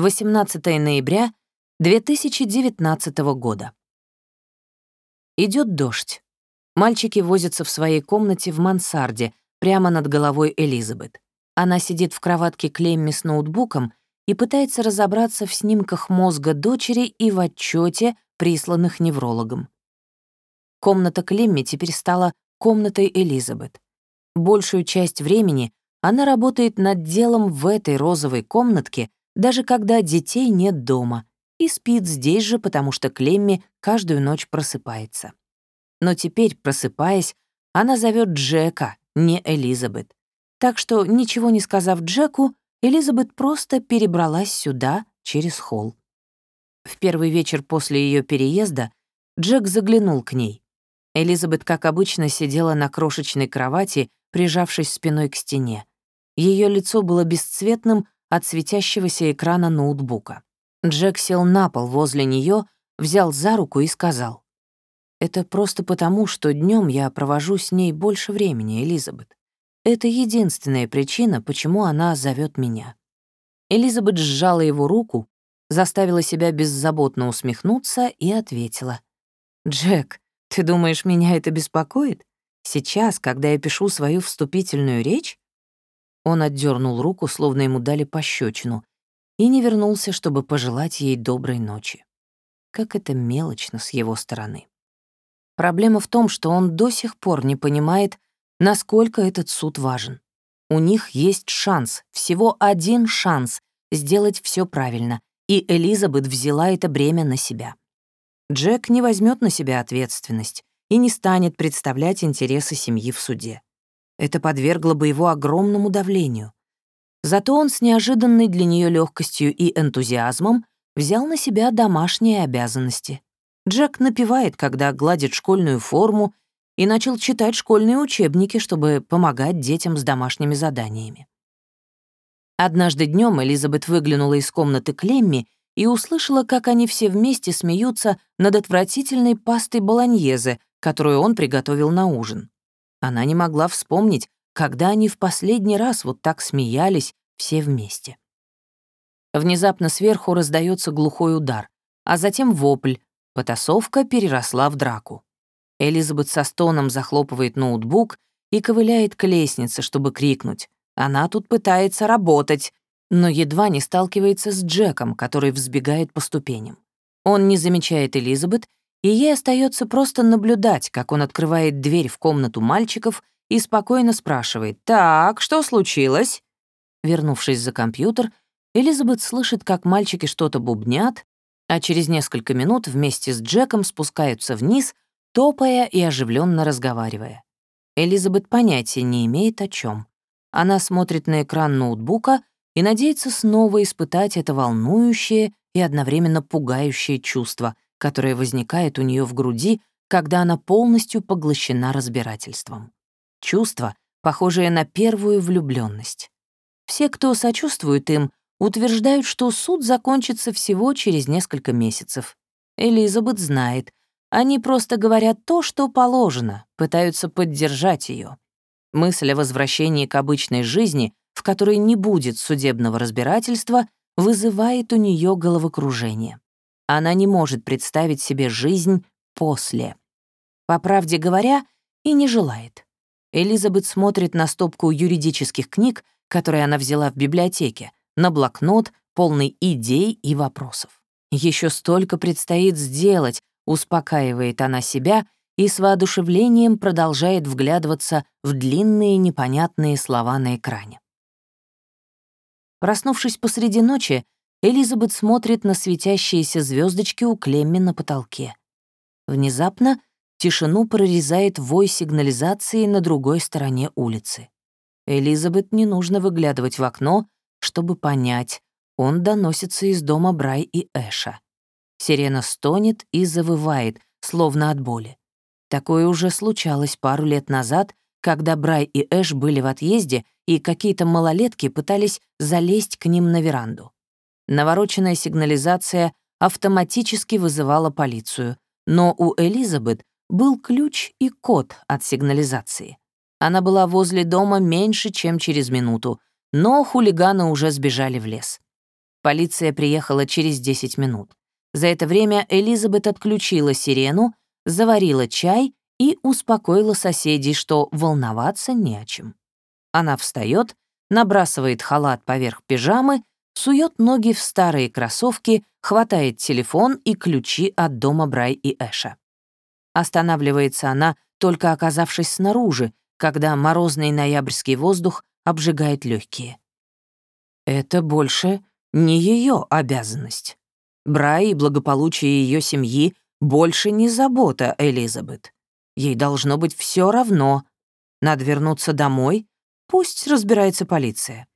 18 ноября 2019 года. Идет дождь. Мальчики возятся в своей комнате в мансарде, прямо над головой Элизабет. Она сидит в кроватке Клемми с ноутбуком и пытается разобраться в снимках мозга дочери и в отчете, присланных неврологом. Комната Клемми теперь стала комнатой Элизабет. Большую часть времени она работает над делом в этой розовой комнатке, даже когда детей нет дома, и спит здесь же, потому что Клемми каждую ночь просыпается. Но теперь, просыпаясь, она зовет Джека, не Элизабет. Так что, ничего не сказав Джеку, Элизабет просто перебралась сюда через холл. В первый вечер после ее переезда Джек заглянул к ней. Элизабет, как обычно, сидела на крошечной кровати, прижавшись спиной к стене. Ее лицо было бесцветным от светящегося экрана ноутбука. Джек сел на пол возле нее, взял за руку и сказал. «Это просто потому, что днем я провожу с ней больше времени, Элизабет. Это единственная причина, почему она зовет меня». Элизабет сжала его руку, заставила себя беззаботно усмехнуться и ответила. «Джек, ты думаешь, меня это беспокоит? Сейчас, когда я пишу свою вступительную речь?» Он отдернул руку, словно ему дали пощечину, и не вернулся, чтобы пожелать ей доброй ночи. Как это мелочно с его стороны. Проблема в том, что он до сих пор не понимает, насколько этот суд важен. У них есть шанс, всего один шанс сделать все правильно, и Элизабет взяла это бремя на себя. Джек не возьмет на себя ответственность и не станет представлять интересы семьи в суде. Это подвергло бы его огромному давлению. Зато он с неожиданной для нее легкостью и энтузиазмом взял на себя домашние обязанности. Джек напевает, когда гладит школьную форму, и начал читать школьные учебники, чтобы помогать детям с домашними заданиями. Однажды днем Элизабет выглянула из комнаты Клемми и услышала, как они все вместе смеются над отвратительной пастой болоньезе, которую он приготовил на ужин. Она не могла вспомнить, когда они в последний раз вот так смеялись все вместе. Внезапно сверху раздается глухой удар, а затем вопль. Потасовка переросла в драку. Элизабет со стоном захлопывает ноутбук и ковыляет к лестнице, чтобы крикнуть. Она тут пытается работать, но едва не сталкивается с Джеком, который взбегает по ступеням. Он не замечает Элизабет, и ей остается просто наблюдать, как он открывает дверь в комнату мальчиков и спокойно спрашивает «Так, что случилось?» Вернувшись за компьютер, Элизабет слышит, как мальчики что-то бубнят, а через несколько минут вместе с Джеком спускаются вниз, топая и оживленно разговаривая. Элизабет понятия не имеет о чем. Она смотрит на экран ноутбука и надеется снова испытать это волнующее и одновременно пугающее чувство, которое возникает у нее в груди, когда она полностью поглощена разбирательством. Чувство, похожее на первую влюбленность. Все, кто сочувствует им, утверждают, что суд закончится всего через несколько месяцев. Элизабет знает, они просто говорят то, что положено, пытаются поддержать ее. Мысль о возвращении к обычной жизни, в которой не будет судебного разбирательства, вызывает у нее головокружение. Она не может представить себе жизнь после. По правде говоря, и не желает. Элизабет смотрит на стопку юридических книг, которые она взяла в библиотеке, на блокнот, полный идей и вопросов. Еще столько предстоит сделать, успокаивает она себя и с воодушевлением продолжает вглядываться в длинные непонятные слова на экране. Проснувшись посреди ночи, Элизабет смотрит на светящиеся звездочки у Клемми на потолке. Внезапно Тишину прорезает вой сигнализации на другой стороне улицы. Элизабет не нужно выглядывать в окно, чтобы понять, он доносится из дома Брай и Эша. Сирена стонет и завывает, словно от боли. Такое уже случалось пару лет назад, когда Брай и Эш были в отъезде, и какие-то малолетки пытались залезть к ним на веранду. Навороченная сигнализация автоматически вызывала полицию, но у Элизабет был ключ и код от сигнализации. Она была возле дома меньше, чем через минуту, но хулиганы уже сбежали в лес. Полиция приехала через 10 минут. За это время Элизабет отключила сирену, заварила чай и успокоила соседей, что волноваться не о чем. Она встает, набрасывает халат поверх пижамы, сует ноги в старые кроссовки, хватает телефон и ключи от дома Брай и Эша. Останавливается она, только оказавшись снаружи, когда морозный ноябрьский воздух обжигает легкие. Это больше не ее обязанность. Брай и благополучие ее семьи больше не забота Элизабет. Ей должно быть все равно. Надо вернуться домой, пусть разбирается полиция.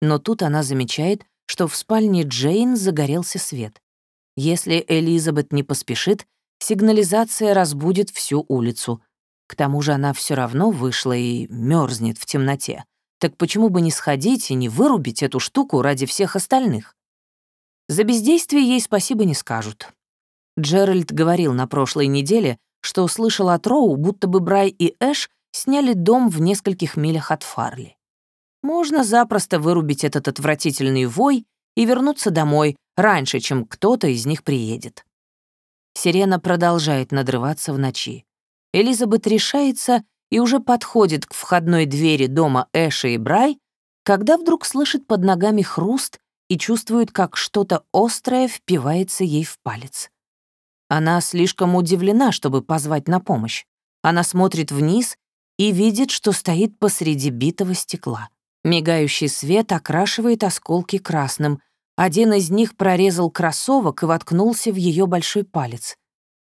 Но тут она замечает, что в спальне Джейн загорелся свет. Если Элизабет не поспешит, сигнализация разбудит всю улицу. К тому же она все равно вышла и мерзнет в темноте. Так почему бы не сходить и не вырубить эту штуку ради всех остальных? За бездействие ей спасибо не скажут. Джеральд говорил на прошлой неделе, что услышал от Роу, будто бы Брай и Эш сняли дом в нескольких милях от Фарли. Можно запросто вырубить этот отвратительный вой и вернуться домой раньше, чем кто-то из них приедет. Сирена продолжает надрываться в ночи. Элизабет решается и уже подходит к входной двери дома Эша и Брай, когда вдруг слышит под ногами хруст и чувствует, как что-то острое впивается ей в палец. Она слишком удивлена, чтобы позвать на помощь. Она смотрит вниз и видит, что стоит посреди битого стекла. Мигающий свет окрашивает осколки красным — один из них прорезал кроссовок и воткнулся в ее большой палец.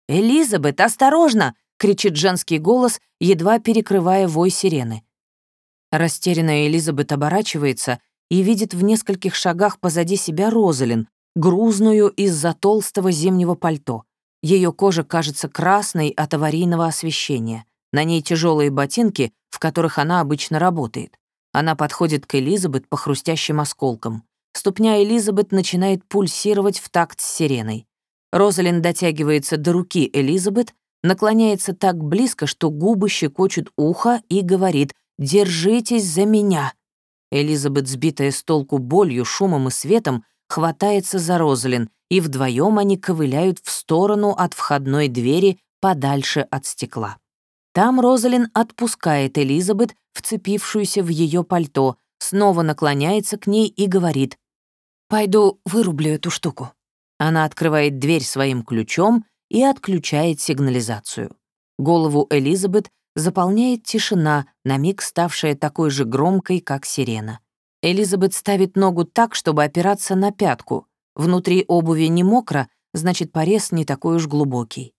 «Элизабет, осторожно!» — кричит женский голос, едва перекрывая вой сирены. Растерянная Элизабет оборачивается и видит в нескольких шагах позади себя Розалин, грузную из-за толстого зимнего пальто. Ее кожа кажется красной от аварийного освещения. На ней тяжелые ботинки, в которых она обычно работает. Она подходит к Элизабет по хрустящим осколкам. Ступня Элизабет начинает пульсировать в такт с сиреной. Розалин дотягивается до руки Элизабет, наклоняется так близко, что губы щекочут ухо и говорит «Держитесь за меня». Элизабет, сбитая с толку болью, шумом и светом, хватается за Розалин, и вдвоем они ковыляют в сторону от входной двери подальше от стекла. Там Розалин отпускает Элизабет, вцепившуюся в ее пальто, снова наклоняется к ней и говорит «Пойду вырублю эту штуку». Она открывает дверь своим ключом и отключает сигнализацию. Голову Элизабет заполняет тишина, на миг ставшая такой же громкой, как сирена. Элизабет ставит ногу так, чтобы опираться на пятку. Внутри обуви не мокро, значит, порез не такой уж глубокий.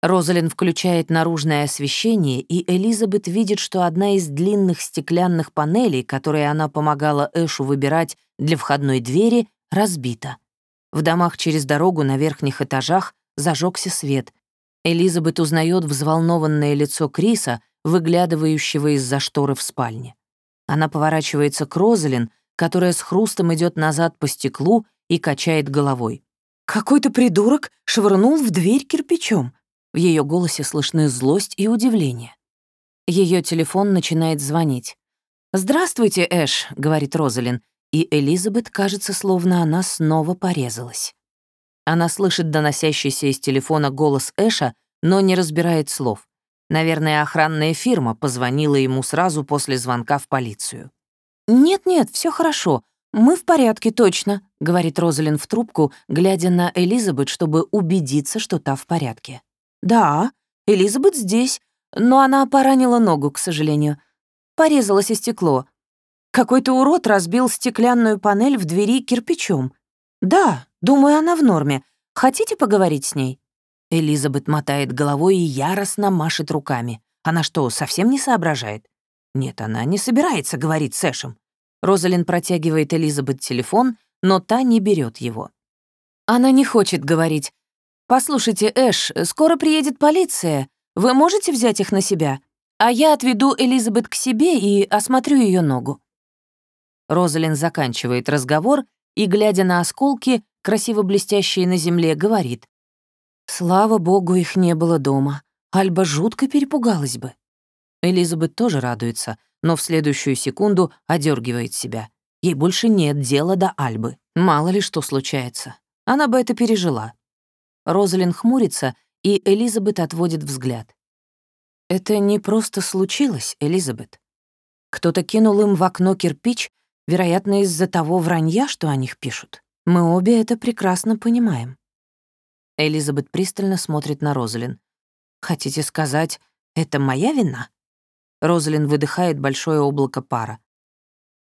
Розалин включает наружное освещение, и Элизабет видит, что одна из длинных стеклянных панелей, которые она помогала Эшу выбирать для входной двери, разбита. В домах через дорогу на верхних этажах зажегся свет. Элизабет узнает взволнованное лицо Криса, выглядывающего из-за шторы в спальне. Она поворачивается к Розалин, которая с хрустом идет назад по стеклу и качает головой. «Какой-то придурок швырнул в дверь кирпичом», в ее голосе слышны злость и удивление. Ее телефон начинает звонить. «Здравствуйте, Эш», — говорит Розалин, и Элизабет кажется, словно она снова порезалась. Она слышит доносящийся из телефона голос Эша, но не разбирает слов. Наверное, охранная фирма позвонила ему сразу после звонка в полицию. «Нет-нет, все хорошо. Мы в порядке, точно», — говорит Розалин в трубку, глядя на Элизабет, чтобы убедиться, что та в порядке. «Да, Элизабет здесь, но она поранила ногу, к сожалению. Порезалось и стекло. Какой-то урод разбил стеклянную панель в двери кирпичом. Да, думаю, она в норме. Хотите поговорить с ней?» Элизабет мотает головой и яростно машет руками. Она что, совсем не соображает? Нет, она не собирается говорить с Эшем. Розалин протягивает Элизабет телефон, но та не берет его. Она не хочет говорить, «Послушайте, Эш, скоро приедет полиция. Вы можете взять их на себя? А я отведу Элизабет к себе и осмотрю ее ногу». Розалин заканчивает разговор и, глядя на осколки, красиво блестящие на земле, говорит. «Слава богу, их не было дома. Альба жутко перепугалась бы». Элизабет тоже радуется, но в следующую секунду одергивает себя. Ей больше нет дела до Альбы. Мало ли что случается. Она бы это пережила. Розалин хмурится, и Элизабет отводит взгляд. Это не просто случилось, Элизабет. Кто-то кинул им в окно кирпич, вероятно, из-за того вранья, что о них пишут. Мы обе это прекрасно понимаем. Элизабет пристально смотрит на Розалин. «Хотите сказать, это моя вина?» Розалин выдыхает большое облако пара.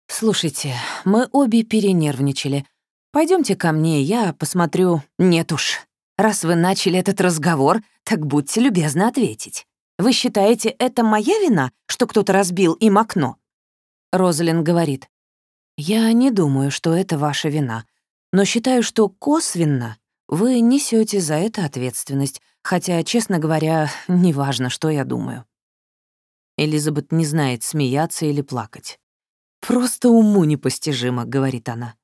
«Слушайте, мы обе перенервничали. Пойдемте ко мне, я посмотрю...» «Нет уж. Раз вы начали этот разговор, так будьте любезны ответить. Вы считаете, это моя вина, что кто-то разбил им окно?» Розалин говорит. «Я не думаю, что это ваша вина, но считаю, что косвенно вы несете за это ответственность, хотя, честно говоря, неважно, что я думаю». Элизабет не знает, смеяться или плакать. «Просто уму непостижимо», — говорит она.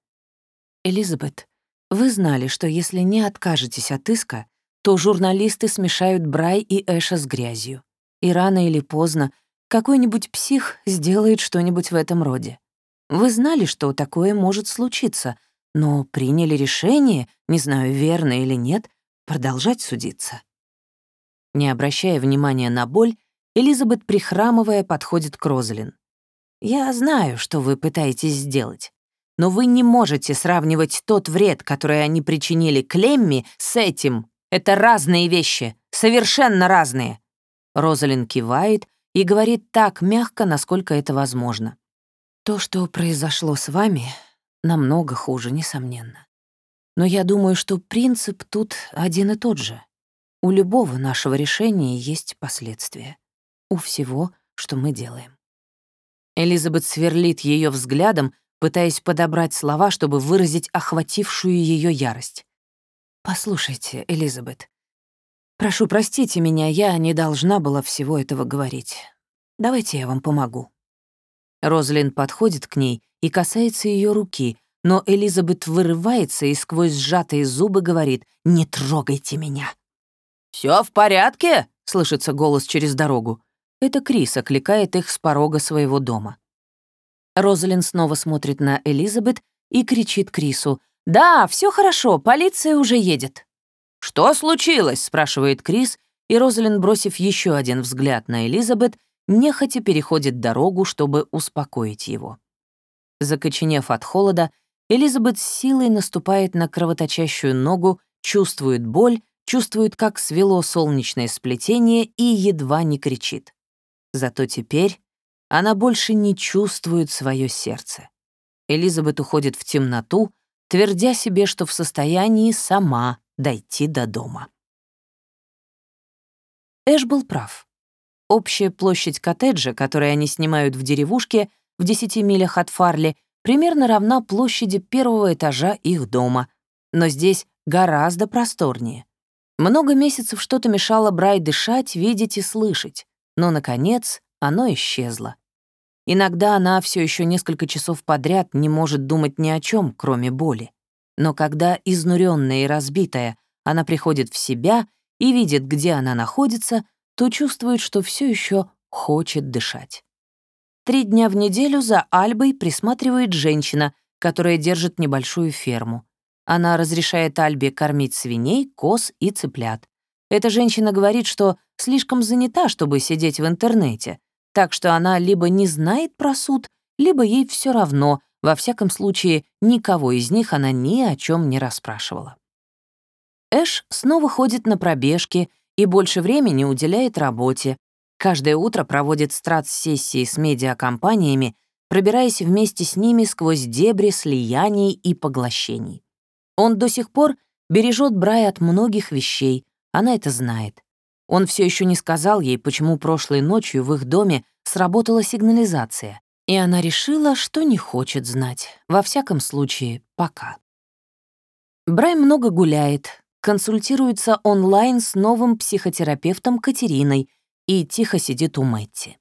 «Элизабет, вы знали, что если не откажетесь от иска, то журналисты смешают Брай и Эша с грязью. И рано или поздно какой-нибудь псих сделает что-нибудь в этом роде. Вы знали, что такое может случиться, но приняли решение, не знаю, верно или нет, продолжать судиться. Не обращая внимания на боль, Элизабет, прихрамывая, подходит к Розалин. «Я знаю, что вы пытаетесь сделать, но вы не можете сравнивать тот вред, который они причинили Клемми, с этим. Это разные вещи, совершенно разные». Розалин кивает и говорит так мягко, насколько это возможно. «То, что произошло с вами, намного хуже, несомненно. Но я думаю, что принцип тут один и тот же. У любого нашего решения есть последствия. У всего, что мы делаем. Элизабет сверлит ее взглядом, пытаясь подобрать слова, чтобы выразить охватившую ее ярость. «Послушайте, Элизабет, прошу, простите меня, я не должна была всего этого говорить. Давайте я вам помогу». Розлин подходит к ней и касается ее руки, но Элизабет вырывается и сквозь сжатые зубы говорит «Не трогайте меня». Все в порядке?» — слышится голос через дорогу. Это Крис окликает их с порога своего дома. Розалин снова смотрит на Элизабет и кричит Крису. «Да, все хорошо, полиция уже едет». «Что случилось?» — спрашивает Крис, и Розалин, бросив еще один взгляд на Элизабет, нехотя переходит дорогу, чтобы успокоить его. Закоченев от холода, Элизабет с силой наступает на кровоточащую ногу, чувствует боль, чувствует, как свело солнечное сплетение и едва не кричит. Зато теперь она больше не чувствует свое сердце. Элизабет уходит в темноту, твердя себе, что в состоянии сама дойти до дома. Эш был прав. Общая площадь коттеджа, который они снимают в деревушке в 10 милях от Фарли, примерно равна площади первого этажа их дома, но здесь гораздо просторнее. Много месяцев что-то мешало Брай дышать, видеть и слышать но, наконец, оно исчезло. Иногда она все еще несколько часов подряд не может думать ни о чем, кроме боли. Но когда, изнуренная и разбитая, она приходит в себя и видит, где она находится, то чувствует, что все еще хочет дышать. Три дня в неделю за Альбой присматривает женщина, которая держит небольшую ферму. Она разрешает Альбе кормить свиней, коз и цыплят. Эта женщина говорит, что слишком занята, чтобы сидеть в интернете, так что она либо не знает про суд, либо ей все равно, во всяком случае, никого из них она ни о чем не расспрашивала. Эш снова ходит на пробежки и больше времени уделяет работе. Каждое утро проводит страт-сессии с медиакомпаниями, пробираясь вместе с ними сквозь дебри слияний и поглощений. Он до сих пор бережет Брай от многих вещей, она это знает. Он все еще не сказал ей, почему прошлой ночью в их доме сработала сигнализация, и она решила, что не хочет знать, во всяком случае, пока. Брай много гуляет, консультируется онлайн с новым психотерапевтом Катериной и тихо сидит у Мэтти.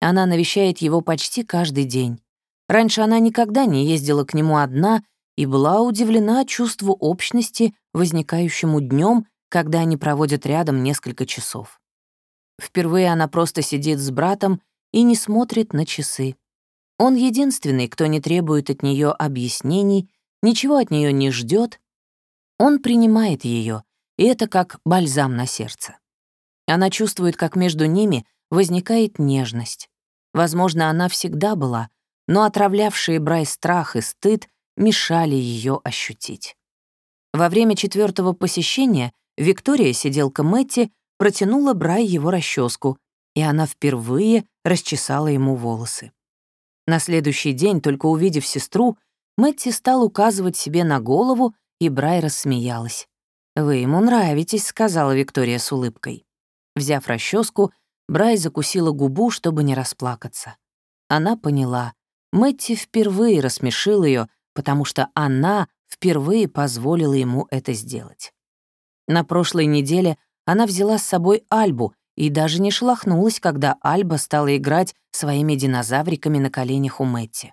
Она навещает его почти каждый день. Раньше она никогда не ездила к нему одна и была удивлена чувству общности, возникающему днем когда они проводят рядом несколько часов. Впервые она просто сидит с братом и не смотрит на часы. Он единственный, кто не требует от нее объяснений, ничего от нее не ждет. Он принимает ее, и это как бальзам на сердце. Она чувствует, как между ними возникает нежность. Возможно, она всегда была, но отравлявшие Брай страх и стыд мешали ее ощутить. Во время четвертого посещения Виктория, сиделка Мэтти, протянула Брай его расческу, и она впервые расчесала ему волосы. На следующий день, только увидев сестру, Мэтти стал указывать себе на голову, и Брай рассмеялась. «Вы ему нравитесь», — сказала Виктория с улыбкой. Взяв расческу, Брай закусила губу, чтобы не расплакаться. Она поняла. Мэтти впервые рассмешил ее, потому что она впервые позволила ему это сделать. На прошлой неделе она взяла с собой Альбу и даже не шелохнулась, когда Альба стала играть своими динозавриками на коленях у Мэтти.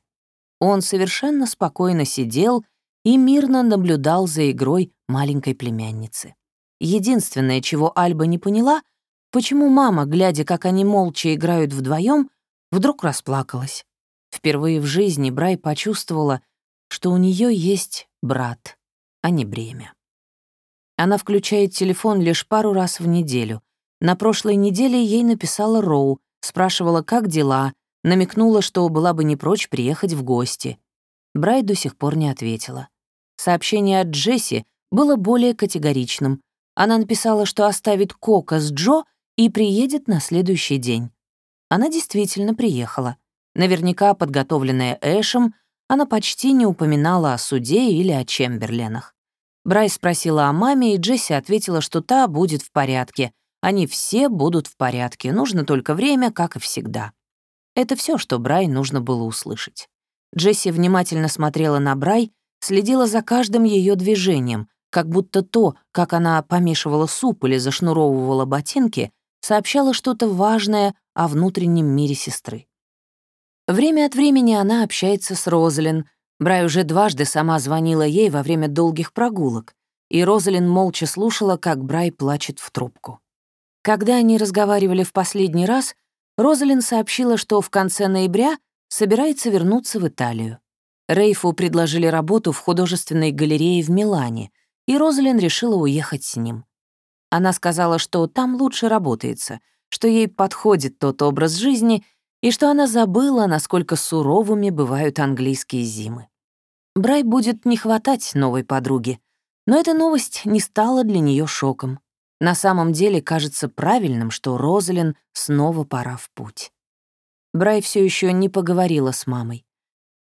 Он совершенно спокойно сидел и мирно наблюдал за игрой маленькой племянницы. Единственное, чего Альба не поняла, почему мама, глядя, как они молча играют вдвоем, вдруг расплакалась. Впервые в жизни Брай почувствовала, что у нее есть брат, а не бремя. Она включает телефон лишь пару раз в неделю. На прошлой неделе ей написала Роу, спрашивала, как дела, намекнула, что была бы не прочь приехать в гости. Брай до сих пор не ответила. Сообщение от Джесси было более категоричным. Она написала, что оставит Кока с Джо и приедет на следующий день. Она действительно приехала. Наверняка подготовленная Эшем, она почти не упоминала о суде или о Чемберленах. Брайс спросила о маме, и Джесси ответила, что та будет в порядке. Они все будут в порядке, нужно только время, как и всегда. Это все, что Брай нужно было услышать. Джесси внимательно смотрела на Брай, следила за каждым ее движением, как будто то, как она помешивала суп или зашнуровывала ботинки, сообщало что-то важное о внутреннем мире сестры. Время от времени она общается с Розалин. Брай уже дважды сама звонила ей во время долгих прогулок, и Розалин молча слушала, как Брай плачет в трубку. Когда они разговаривали в последний раз, Розалин сообщила, что в конце ноября собирается вернуться в Италию. Рейфу предложили работу в художественной галерее в Милане, и Розалин решила уехать с ним. Она сказала, что там лучше работается, что ей подходит тот образ жизни — и что она забыла, насколько суровыми бывают английские зимы. Брай будет не хватать новой подруги, но эта новость не стала для нее шоком. На самом деле кажется правильным, что Розалин снова пора в путь. Брай все еще не поговорила с мамой.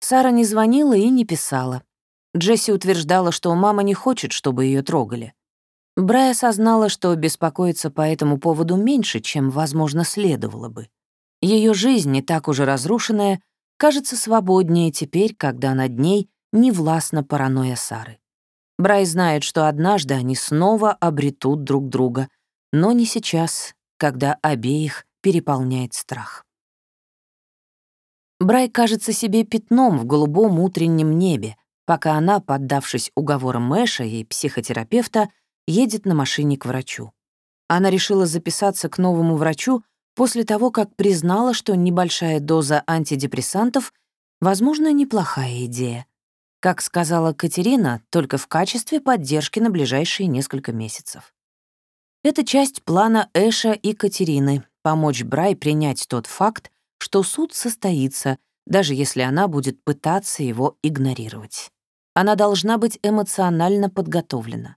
Сара не звонила и не писала. Джесси утверждала, что мама не хочет, чтобы ее трогали. Брай осознала, что беспокоится по этому поводу меньше, чем, возможно, следовало бы. Ее жизнь, не так уже разрушенная, кажется свободнее теперь, когда над ней не властна паранойя Сары. Брай знает, что однажды они снова обретут друг друга, но не сейчас, когда обеих переполняет страх. Брай кажется себе пятном в голубом утреннем небе, пока она, поддавшись уговорам Мэша и психотерапевта, едет на машине к врачу. Она решила записаться к новому врачу, после того, как признала, что небольшая доза антидепрессантов, возможно, неплохая идея. Как сказала Катерина, только в качестве поддержки на ближайшие несколько месяцев. Это часть плана Эша и Катерины — помочь Брай принять тот факт, что суд состоится, даже если она будет пытаться его игнорировать. Она должна быть эмоционально подготовлена.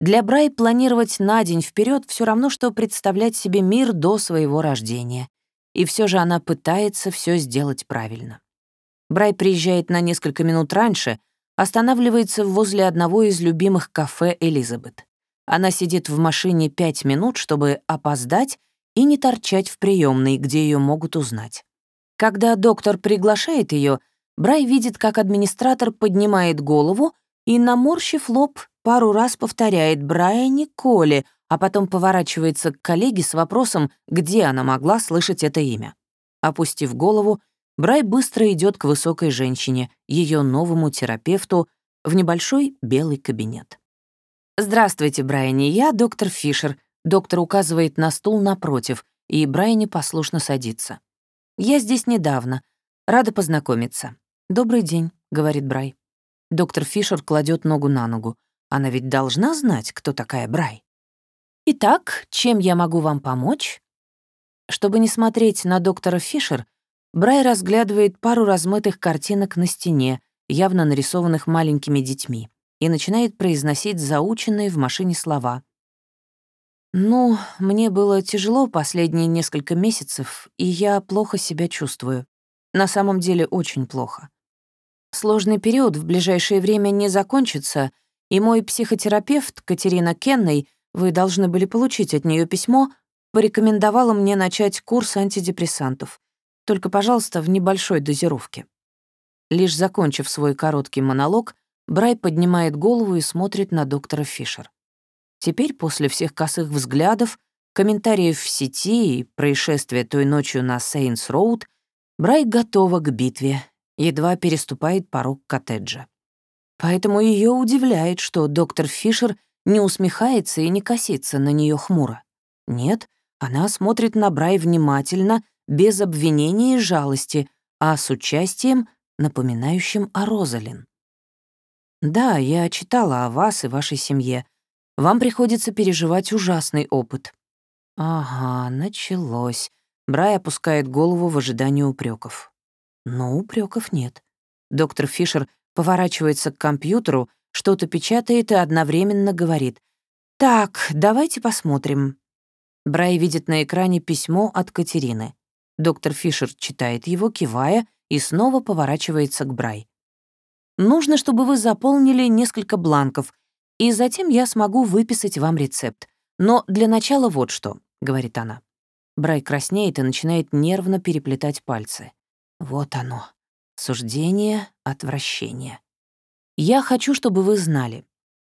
Для Брай планировать на день вперед все равно, что представлять себе мир до своего рождения. И все же она пытается все сделать правильно. Брай приезжает на несколько минут раньше, останавливается возле одного из любимых кафе Элизабет. Она сидит в машине пять минут, чтобы опоздать и не торчать в приемной, где ее могут узнать. Когда доктор приглашает ее, Брай видит, как администратор поднимает голову и, наморщив лоб, пару раз повторяет Брайани Коли, а потом поворачивается к коллеге с вопросом, где она могла слышать это имя. Опустив голову, Брай быстро идет к высокой женщине, ее новому терапевту, в небольшой белый кабинет. «Здравствуйте, Брайани, я доктор Фишер». Доктор указывает на стул напротив, и Брайани послушно садится. «Я здесь недавно. Рада познакомиться». «Добрый день», — говорит Брай. Доктор Фишер кладет ногу на ногу. Она ведь должна знать, кто такая Брай. «Итак, чем я могу вам помочь?» Чтобы не смотреть на доктора Фишер, Брай разглядывает пару размытых картинок на стене, явно нарисованных маленькими детьми, и начинает произносить заученные в машине слова. «Ну, мне было тяжело последние несколько месяцев, и я плохо себя чувствую. На самом деле очень плохо. Сложный период в ближайшее время не закончится, и мой психотерапевт Катерина Кенной, вы должны были получить от нее письмо, порекомендовала мне начать курс антидепрессантов. Только, пожалуйста, в небольшой дозировке. Лишь закончив свой короткий монолог, Брай поднимает голову и смотрит на доктора Фишер. Теперь, после всех косых взглядов, комментариев в сети и происшествия той ночью на Сейнс-Роуд, Брай готова к битве, едва переступает порог коттеджа. Поэтому ее удивляет, что доктор Фишер не усмехается и не косится на нее хмуро. Нет, она смотрит на Брай внимательно, без обвинения и жалости, а с участием, напоминающим о Розалин. «Да, я читала о вас и вашей семье. Вам приходится переживать ужасный опыт». «Ага, началось». Брай опускает голову в ожидании упреков. Но упреков нет. Доктор Фишер поворачивается к компьютеру, что-то печатает и одновременно говорит. «Так, давайте посмотрим». Брай видит на экране письмо от Катерины. Доктор Фишер читает его, кивая, и снова поворачивается к Брай. Нужно, чтобы вы заполнили несколько бланков, и затем я смогу выписать вам рецепт. Но для начала вот что, — говорит она. Брай краснеет и начинает нервно переплетать пальцы. Вот оно. Суждение, отвращение. Я хочу, чтобы вы знали.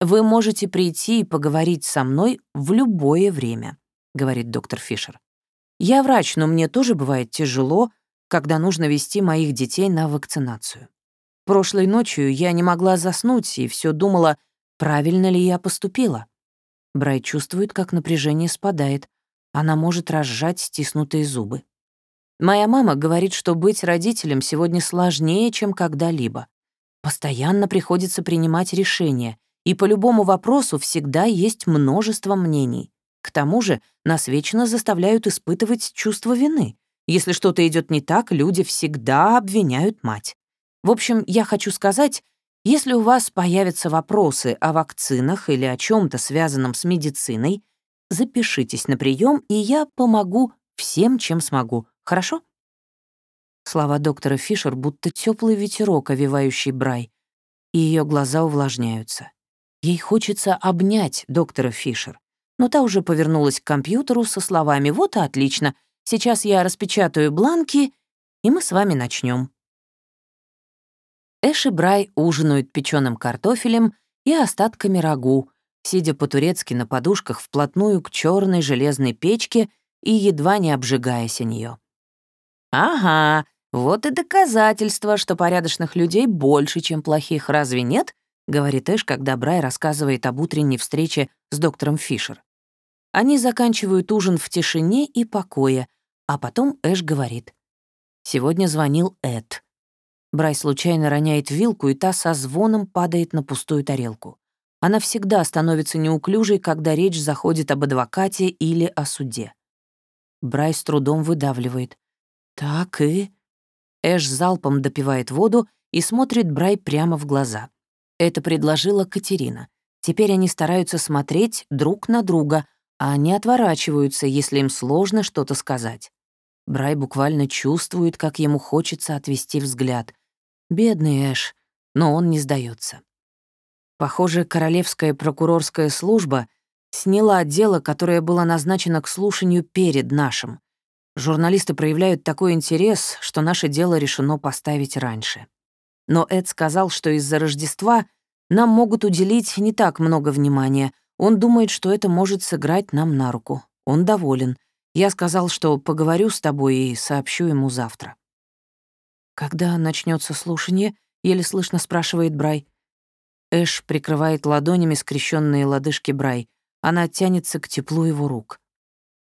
Вы можете прийти и поговорить со мной в любое время, — говорит доктор Фишер. Я врач, но мне тоже бывает тяжело, когда нужно вести моих детей на вакцинацию. Прошлой ночью я не могла заснуть и все думала, правильно ли я поступила. Брай чувствует, как напряжение спадает. Она может разжать стиснутые зубы. Моя мама говорит, что быть родителем сегодня сложнее, чем когда-либо. Постоянно приходится принимать решения, и по любому вопросу всегда есть множество мнений. К тому же нас вечно заставляют испытывать чувство вины. Если что-то идет не так, люди всегда обвиняют мать. В общем, я хочу сказать, если у вас появятся вопросы о вакцинах или о чем то связанном с медициной, запишитесь на прием, и я помогу всем, чем смогу. Хорошо? Слова доктора Фишер будто теплый ветерок, овивающий Брай, и ее глаза увлажняются. Ей хочется обнять доктора Фишер, но та уже повернулась к компьютеру со словами «Вот и отлично, сейчас я распечатаю бланки, и мы с вами начнем. Эш и Брай ужинают печеным картофелем и остатками рагу, сидя по-турецки на подушках вплотную к черной железной печке и едва не обжигаясь о нее. «Ага, вот и доказательство, что порядочных людей больше, чем плохих, разве нет?» — говорит Эш, когда Брай рассказывает об утренней встрече с доктором Фишер. Они заканчивают ужин в тишине и покое, а потом Эш говорит. «Сегодня звонил Эд. Брай случайно роняет вилку, и та со звоном падает на пустую тарелку. Она всегда становится неуклюжей, когда речь заходит об адвокате или о суде. Брай с трудом выдавливает. «Так и...» Эш залпом допивает воду и смотрит Брай прямо в глаза. Это предложила Катерина. Теперь они стараются смотреть друг на друга, а не отворачиваются, если им сложно что-то сказать. Брай буквально чувствует, как ему хочется отвести взгляд. Бедный Эш, но он не сдается. Похоже, Королевская прокурорская служба сняла дело, которое было назначено к слушанию перед нашим. Журналисты проявляют такой интерес, что наше дело решено поставить раньше. Но Эд сказал, что из-за Рождества нам могут уделить не так много внимания. Он думает, что это может сыграть нам на руку. Он доволен. Я сказал, что поговорю с тобой и сообщу ему завтра. «Когда начнется слушание?» — еле слышно спрашивает Брай. Эш прикрывает ладонями скрещенные лодыжки Брай. Она тянется к теплу его рук.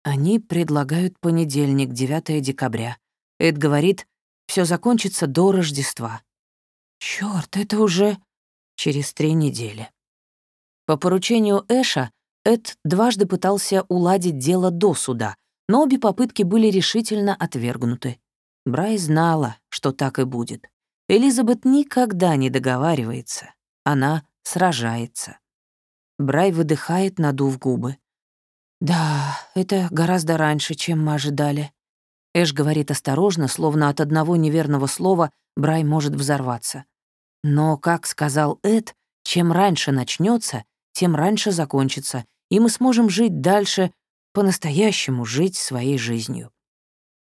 Они предлагают понедельник, 9 декабря. Эд говорит, все закончится до Рождества. Черт, это уже... Через три недели. По поручению Эша Эд дважды пытался уладить дело до суда, но обе попытки были решительно отвергнуты. Брай знала, что так и будет. Элизабет никогда не договаривается. Она сражается. Брай выдыхает, надув губы. «Да, это гораздо раньше, чем мы ожидали». Эш говорит осторожно, словно от одного неверного слова Брай может взорваться. Но, как сказал Эд, чем раньше начнется, тем раньше закончится, и мы сможем жить дальше, по-настоящему жить своей жизнью.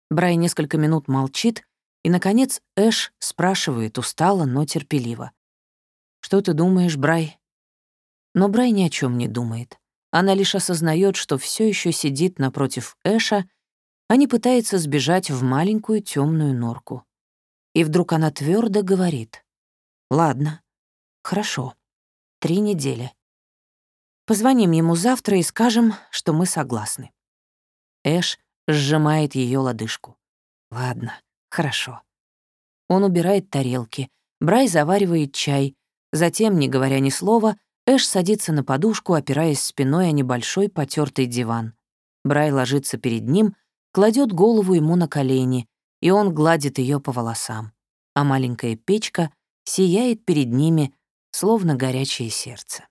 Брай несколько минут молчит, и, наконец, Эш спрашивает устало, но терпеливо. «Что ты думаешь, Брай?» Но Брай ни о чем не думает. Она лишь осознает, что все еще сидит напротив Эша, а не пытается сбежать в маленькую темную норку. И вдруг она твердо говорит. «Ладно, хорошо. Три недели. Позвоним ему завтра и скажем, что мы согласны». Эш сжимает ее лодыжку. «Ладно, хорошо». Он убирает тарелки, Брай заваривает чай, затем, не говоря ни слова, Эш садится на подушку, опираясь спиной о небольшой потертый диван. Брай ложится перед ним, кладет голову ему на колени, и он гладит ее по волосам. А маленькая печка сияет перед ними, словно горячее сердце.